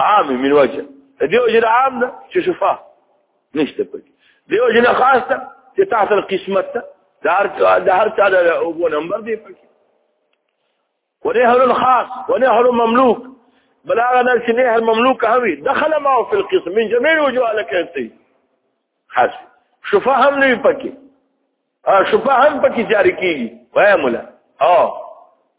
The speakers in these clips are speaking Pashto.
عام من وجه دي وجه عام ده چې شفا نشته پکې دي وجه خاص ده چې تحت القسمت ده د هر د هر چا د اوبو نمبر دی پکې ونهر خاص ونهر مملوک بلاغه نه چې نهر مملوک هوي دخل ما في القسم من جميع وجوه لکهتي خاص شفا هم نه پکې شفا هم پکې جاری کیږي وای مولا او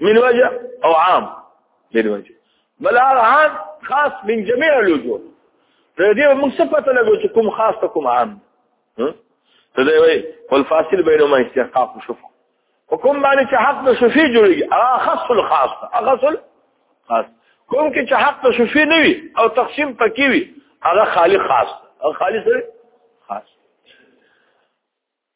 من وجه او عام من وجه بل عام خاص من جميع الوجوه دې موږ څه پته لګو چې کوم خاص ته کوم عام ته دی وای ول فاصل بینهما استحقاق شفع حکم باندې چې حق د شفیع جوړیږي هغه خاص الخاص هغه خاص خاص کوم کې چې حق د شفیع نه وي او تقسیم پکې وي هغه خالق خاص هغه خالص خاص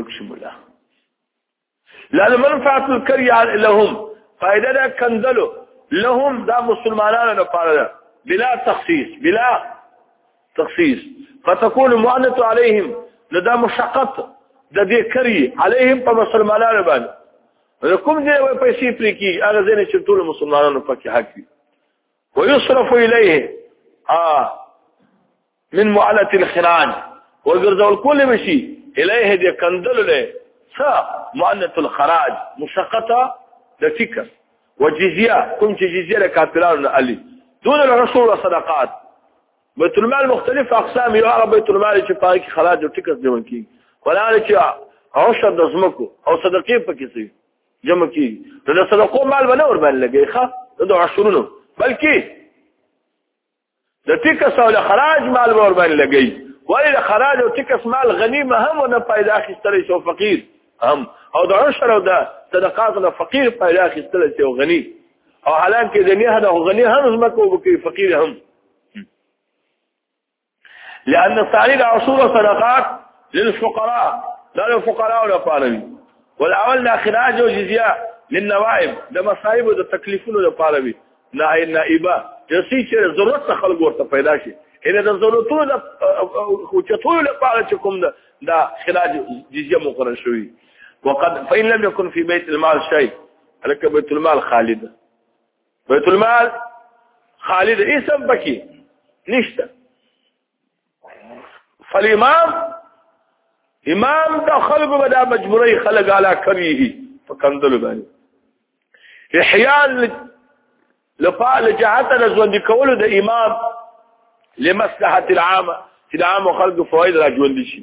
رکش مولا لأن منفعت الكريان لهم فائدہ دا کندلو لهم دا مسلمانانو لپاره ده بلا تخصیص بلا تخصیص فتكون مؤنث عليهم لدا مشقت د دې کری عليهم په مسلمانانو باندې کوم دې وای پیسې پرې کی هغه ځین چې ټول مسلمانانو پکې حق دي ويصرف اليه اه من معله الخران وګرځول کول مشي الیه د کندل له څا معله الخراج مشقته د فکر وجزيه کوم چې جزيه له کافرانو علي دون الرسول والصدقات بیت المال مختلف اقسام یو هغه بیت المال چې پای کې خراج او ټیکس دیون کی ولاره چې عشر د زمکو او صدقې پکې سي جمع کی نو د صدقو مال باندې ور باندې لګي ښه د عشرونو بلکې د ټیکس او خراج مال ور باندې لګي ولی د خراج او ټیکس مال غنیمه هم نه پیدا اخیستل شي او فقیر هم او د عشر او د صدقات نه فقیر پیدا اخیستل شي او غنی او حالانکه د نه د غنی هم زمکو وکي فقیر هم لأن التعليل عصور صدقات للفقراء لا للفقراء ولا فارمي والأول لا خراج وجزية للنوائب ده مصائب وده تكليفون وده فارمي نائب نائبه جسی چې ضرورت ته خلک ورته پیدا شي ان د ضرورتونو د خوچتو لپاره چې کوم ده دا خراج جزیه مقرر شوی وقد فإن لم يكن في بيت المال شيء لك بيت المال خالد بيت المال خالد اسم بكي نشته فالامام امام د خلکو به دا مجبوري خلک علا کوي په کندل باندې احیاء لفعل جهات رزوند کول د امام لمصلحه العامه چې د عام خلکو فواید راځول شي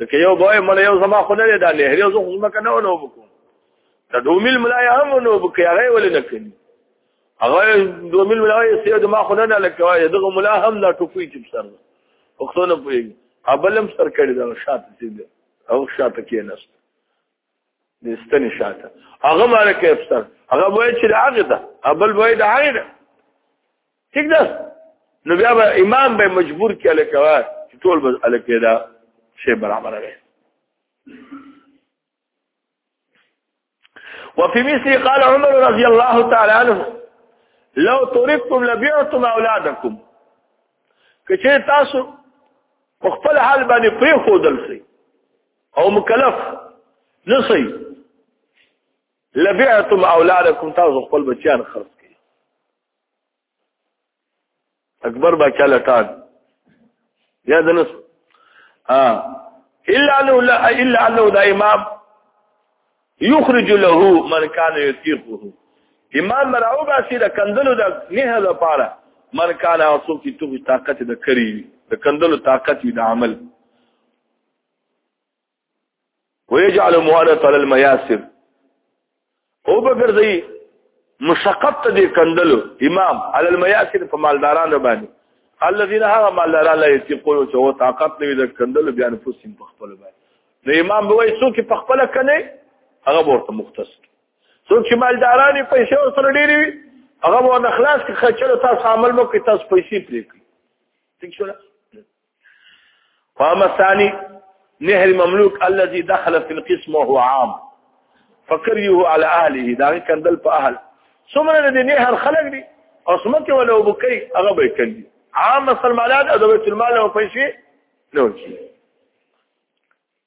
لکه یو بوې مړ یو زما خو نه دی دا نهر یو زه خو زما کنه ونه وبکو دا دومیل ملای هم ونه وبکو هغه ولې نه کوي هغه دومیل ملای سید ما خو نه نه لکه وای دغه ملا هم لا ټوپی چې سر وختونه پوي ابلم سر کړی دا شاته سید او شاته کې نست د ستنې شاته هغه مالک افسر هغه وای چې دا هغه ده ابل وای دا هغه ده ٹھیک ده نو بیا به امام به مجبور کې الکوا چې ټول به الکه دا شی برابر وي وفي مثل قال عمر رضي الله تعالى عنه لو تركتم لبعتم اولادكم کچې تاسو خپل حال باندې پری خودل سي او مکلف نسي لبعتم اولادكم تاسو خپل بچیان خرڅ اکبر باچا لټان یا دنس ها الا انه لا الا انه دا امام يخرج له من كان يثيقه امام مراو باسي د کندلو د نه د پاره من كان اوسو کی تو طاقت د کری د کندلو طاقت د عمل ويجعل مهانه على المياسر او بګرځي مشقت ته دې کندلو امام على المياسر په مالدارانو باندې الذين هغه مالداران لا يتقون چې او طاقت لري د کندلو بیا نفسهم په خپل باندې نو امام به وایي څوک په خپل کنه هغه ورته مختص څوک چې مالداران پیسې ورسره ډېری وي هغه ورنه خلاص کې خچلو تاسو عمل مو کې تاسو پیسې پرې کړئ ٹھیک شو فاما الثاني نهر المملوك الذي دخل في القسم وهو عام فكريه على اهله دا كان دل په اهل څومره د نهر خلق دي او سمته ولا وبکي هغه به کوي عام مسلمانان د بیت المال او پیسې نو شي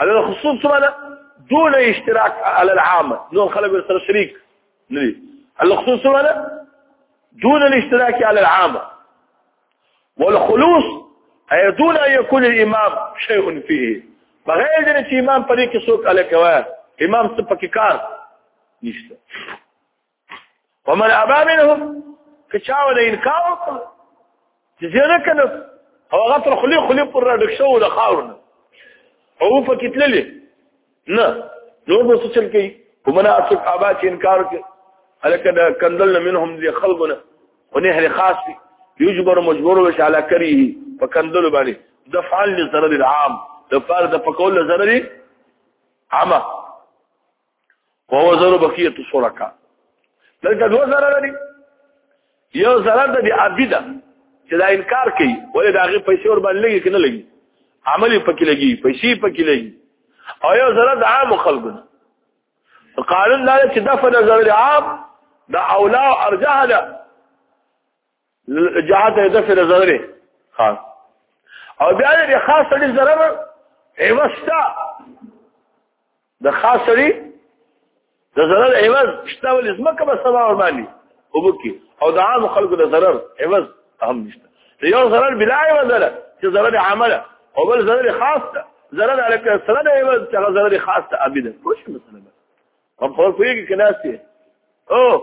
على الخصوص څه معنا دون اشتراک على العام نور خلک سره شریک نه دي على الخصوص څه معنا دون الاشتراك على العامه والخلوص اي دون ان يكون الامام شيء فيه بغیر دې چې امام پرې کې څوک الکوا امام څه پکې کار نشته ومن ابا منهم که چا ولا انکار وکړ چې زه کنه او هغه تر خلی خلی پر را ډک شو د خاورنه او په کتللې نه نور به څه چل کوي ومن اصحاب ابا چې انکار کوي الکه دا کندل منهم ذي خلقنا ونهر خاص يجبر مجبور وش على كريه فكندل باندې دفعل لضرر العام دفعل د پکول ضرر عامه وهو زر بقیت شرکا دلته دوه زر لري یو زر د ابي ده چې دا انکار کوي ولې دا غي پیسې ور باندې لګي کنه لګي عملي پکې لګي پیسې پکې لګي او یو زر د عام خلکو قانون دا چې دفع نظر عام دا اولا او ارجح ده جهاد د دفع د ضرر ها او بیا د خاص سړي ضرر ایوستا د خاص سړي د ضرر ایوز شته ولې زمکه به سبا ور باندې وبکی او د عام خلکو د ضرر ایوز هم نشته یو ضرر بلا ایوز ده چې ضرر عامله او بل ضرر خاص ده ضرر علیک سره د ایوز چې ضرر خاص ده ابي ده کوم مسله هم خو په یوه کې ناشته او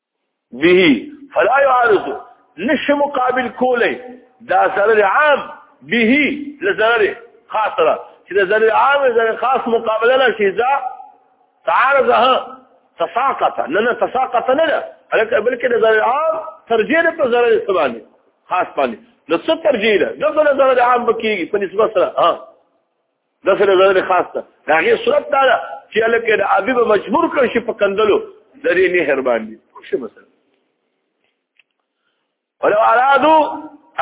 به فلا يعارض نش مقابل کولی دا ضرر عام به لضرر خاص را چې دا ضرر عام ضرر خاص مقابله نه شي دا تعارضها تساقط نه نه تساقط نه نه بلکې دا ضرر عام ترجیح په ضرر سبانه خاص باندې نو څه ترجیح ده دغه ضرر عام بکیږي په نسبت سره ها د سره ځای خاص ده دا غي صورت دا ده چې لکه د ابي به مجبور کړ شي په کندلو د دې مهربان دي څه مثلا ولو ارادو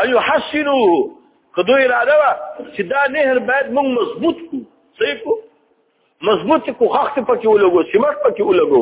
ان يحسنوه کدو اراده وا چې دا نهر باید موږ مضبوط کو صحیح کو مضبوط کو خخت پکې ولګو سیمټ پکې ولګو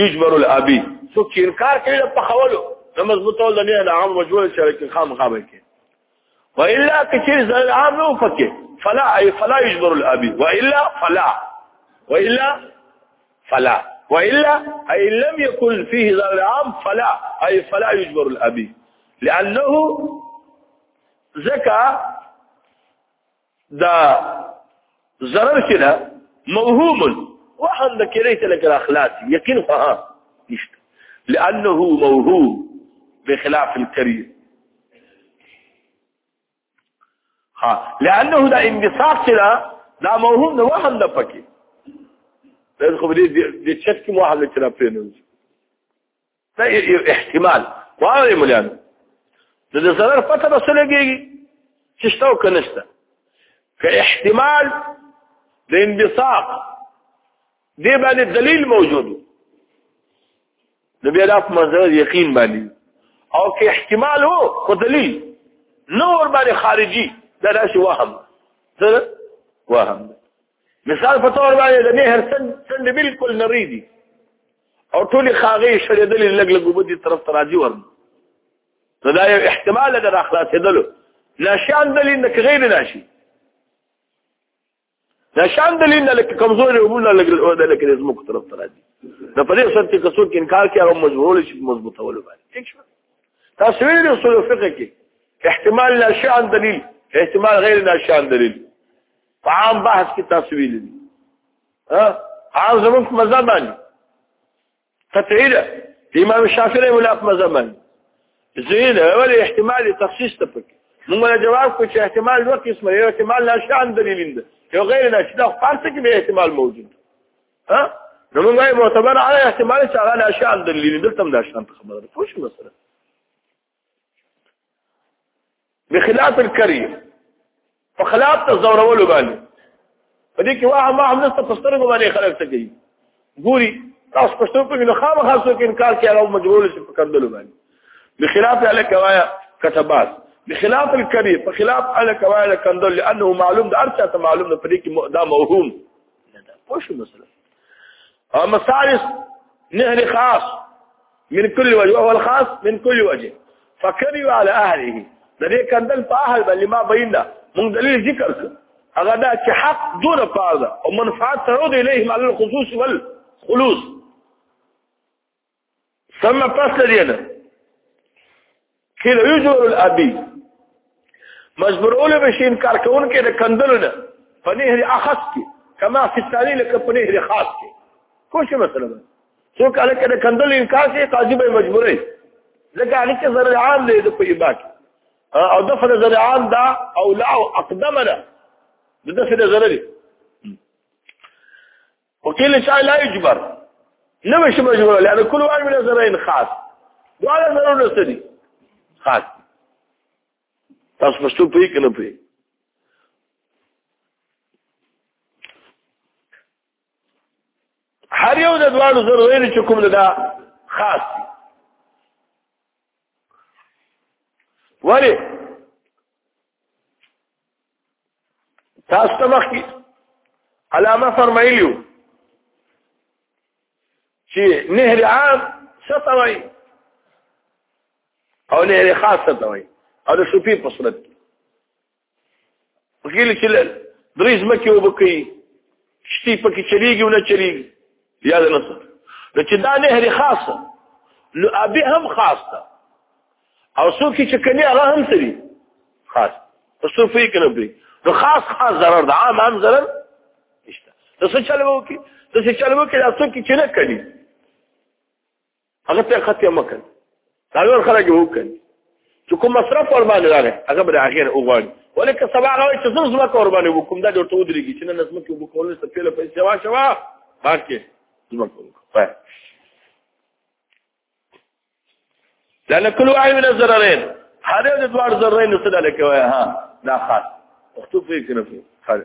یجبر الابی څوک چې انکار کوي د پخولو نو مضبوط او د نه عام وجوه سره کې خام خامه کې والا کثیر زل عام نو فکه فلا ای فلا یجبر الابی والا فلا والا فلا والا ای لم يكن فيه زل عام فلا ای فلا یجبر الابی لانه زکا دا ضرر کړه موهوم وهم د کړي ته لګ اخلاص یقین ها نشته لانه موهوم بخلاف الكري ها لانه دا انبساط سره دا موهوم نه وهم نه پکې دا خو دې دې چت کې موهله چې را پېنوځي دا یو احتمال واوري مولان د ضرر پته به سره کېږي چې شته او کنه شته که احتمال د انبساط دی باندې دلیل موجود نو بیا دا په منظر یقین باندې او که احتمال وو خو دلیل نور باندې خارجي دا داسې وهم سره وهم مثال په تور باندې د نهر څنډې بالکل نری دي او ټولې خاغې شړېدلې لګ لګ وبو دي طرف ته راځي ورن نو دا یو احتمال ده د خلاصېدلو نشان دلیل نه غیر ناشي نشان دلیل نه لکه کمزوري وبو نه لګ او د لګ زموږ طرف ته راځي د پرې سره چې څوک انکار کوي هغه مجبور شي مضبوطول باندې ٹھیک شو تاسو ویل اصول فقه کې احتمال نشان دلیل احتمال غیر نشان دلیل په عام بحث کې تاسو ویلي ها عام زموږ مذهب باندې قطعي ده امام شافعي رحمه الله په مذهب باندې زين اول احتمال تخصيص ته پکې موږ جواب کو چې احتمال دوه قسمه یو احتمال ناشان دلیل ده یو غیر ناشان ده فرض کې به احتمال موجود ها نو موږ معتبر علي احتمال چې هغه ناشان دلیل دلته ناشان خبره ده پوه شو مثلا بخلاف الكري په خلاف ته زورولو باندې په دې کې واه ما هم نست پستر کو باندې خلک ته کوي ګوري تاسو پښتو په نو خامه خاصو کې انکار کوي او مجبور شي په کندلو باندې بخلاف على کوایا كتبات بخلاف الكري په خلاف على کوایا کندل لانه معلوم ده ارچا ته معلوم ده په دې کې دا موهوم نه ده پوه شو مثلا اما الثالث نهر خاص من كل وجه وهو الخاص من كل وجه فكروا على اهله د دې کندل په اهل باندې ما بینه موږ دلیل ذکر کړ هغه دا چې حق دون فرض او منفعت تعود الیهم على الخصوص والخلوص ثم پس لدينا قيل يجور الأبي مجبور اول بشي انکار کون کې د کندلو نه په نهر اخص کې کما فی الثانی لکه په نهر خاص کې کومه مسله ده څوک هغه کې د کندلو انکار کوي قاضي به مجبورې ځکه هغه کې زر عام دی د په باک او د فد زر عام دا او لا اقدم ده د فد زر دی وكل شيء لا يجبر نو شي مجبور لان كل واحد من الزرين خاص ولا ضرر نستدي خاص تاسو پښتو پوي کنه پوي هر یو د دوه ضروري چې کوم دا خاص دي ولی تاسو ته مخکې علامه فرمایلیو چې نهر عام څه ته وایي او نهر خاص څه ته وایي او د شپې په صورت کې وکیل چې درې ځمکې وبکې شتي پکې چلیږي او نه چلیږي یا د نصر نو چې دا نهر خاصه نو ابي هم خاص ده او څوک چې کني هغه هم سری خاص څو فکر نه بي نو خاص خاص ضرر ده عام عام ضرر نشته نو څه چلو کې نو څه چلو کې تاسو کې چې نه کړی هغه ته خطه مکن دا نور خلک وکړي چې کوم مصرف ور باندې راغی هغه به اخر وګوري ولکه سبا هغه چې زر زما کور باندې وکم دا ډېر ټول درېږي چې نن اسمه کې وکول څه پیله پیسې وا شوا باکه زما کوم پای دا لکلو آی من الزررین هره د دوار زررین څه ډول کوي ها دا خاص اختو فکر نه فکر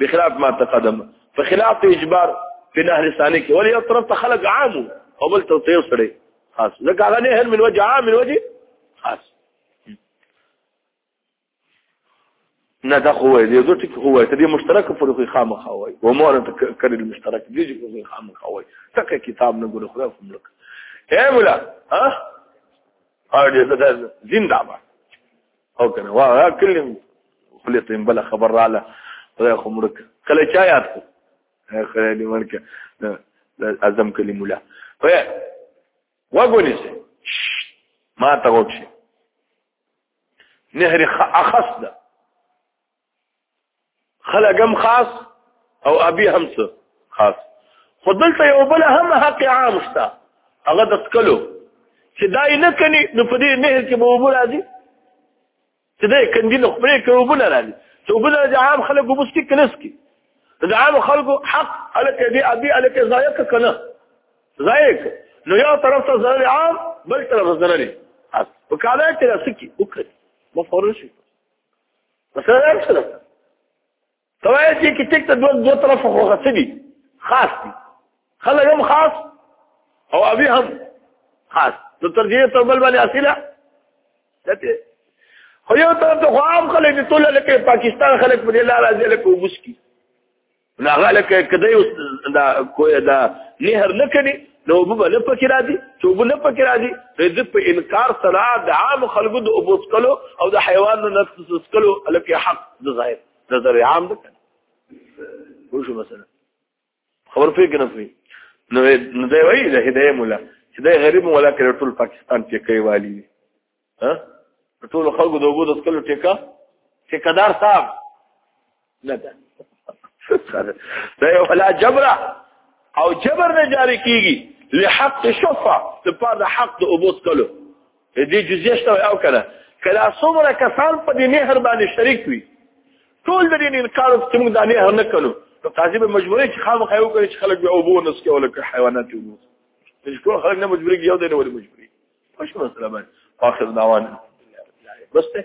بخلاف ما تقدم په خلاف اجبار په نهر ثاني کې ولې یو طرف ته خلق عام او بل ته یو سړی خاص ځکه هغه نهر من وجه عام من وجه خاص نه دا خو دی زه ټیک خو وای ته دې مشترک فرق خامخا وای و مور ته کړي مشترک دې چې خو خامخا وای تکه کتاب نه ګوره خدا کوم لک اے مولا ها اړ دې زنده باد او کنه وا کلم فلسطین بل خبر رااله خدای خو مړک کله چا یاد کو خدای دې مړک اعظم کلیم الله په وګونی سي ما ته وښه نهر اخص ده خلک هم خاص او ابي هم څه خاص خو دلته یو بل هم حق عام شته هغه د سکلو چې دا نه کني نو په دې نهر کې به وبو راځي چې دا کندي نو خپل کې وبو نه راځي چې وبو نه عام خلک وبو سکي کنس کې دا عام خلکو حق الک دې ابي الک زایق کنه زایق نو یو طرف ته ضرر عام بل طرف ضرر خاص وکاله چې راسکی وکړي مفروض شي مثلا دا څه ده توای چې کې ټیک ته دوه دوه طرف خو غسدي خاص دي خلک هم خاص او ابي هم خاص نو ترجیح ته بل باندې اصله دته خو یو طرف ته خو عام خلک دي ټول لکه پاکستان خلک په دې لار راځي لکه وبس کی نو هغه لکه کدی اوس دا کوی دا نهر نه کړي نو وب نه پکې راځي چې وب نه پکې راځي د دې په انکار سره د عام خلکو د اوبو سکلو او د حیوانو نفس سکلو لکه حق د ظاهر د ذر عام ده وشو مثلا خبر پې کنه پې نو نو دی وایي د هدايه مولا چې د غریب مولا کې ټول پاکستان کې کوي والی ها ټول خلکو د وګړو د سکلو ټیکا ټیکادار صاحب نه ده دا یو ولا جبره او جبر نه جاری کیږي لحق شفا د پاره حق د ابو سکلو دې جزیه شته او کنه کله څومره کسان په دې مهر باندې شریک وي ټول د دې انکار چې موږ دا نه هر نه کړو نو قاضي به مجبورې چې خامخا یو کوي چې خلک به ابو نس کې ولکه حیوانات وو چې ټول خلک نه مجبورې یو دی نه ولې مجبورې خوش مسله باندې اخر دعوانا بس ته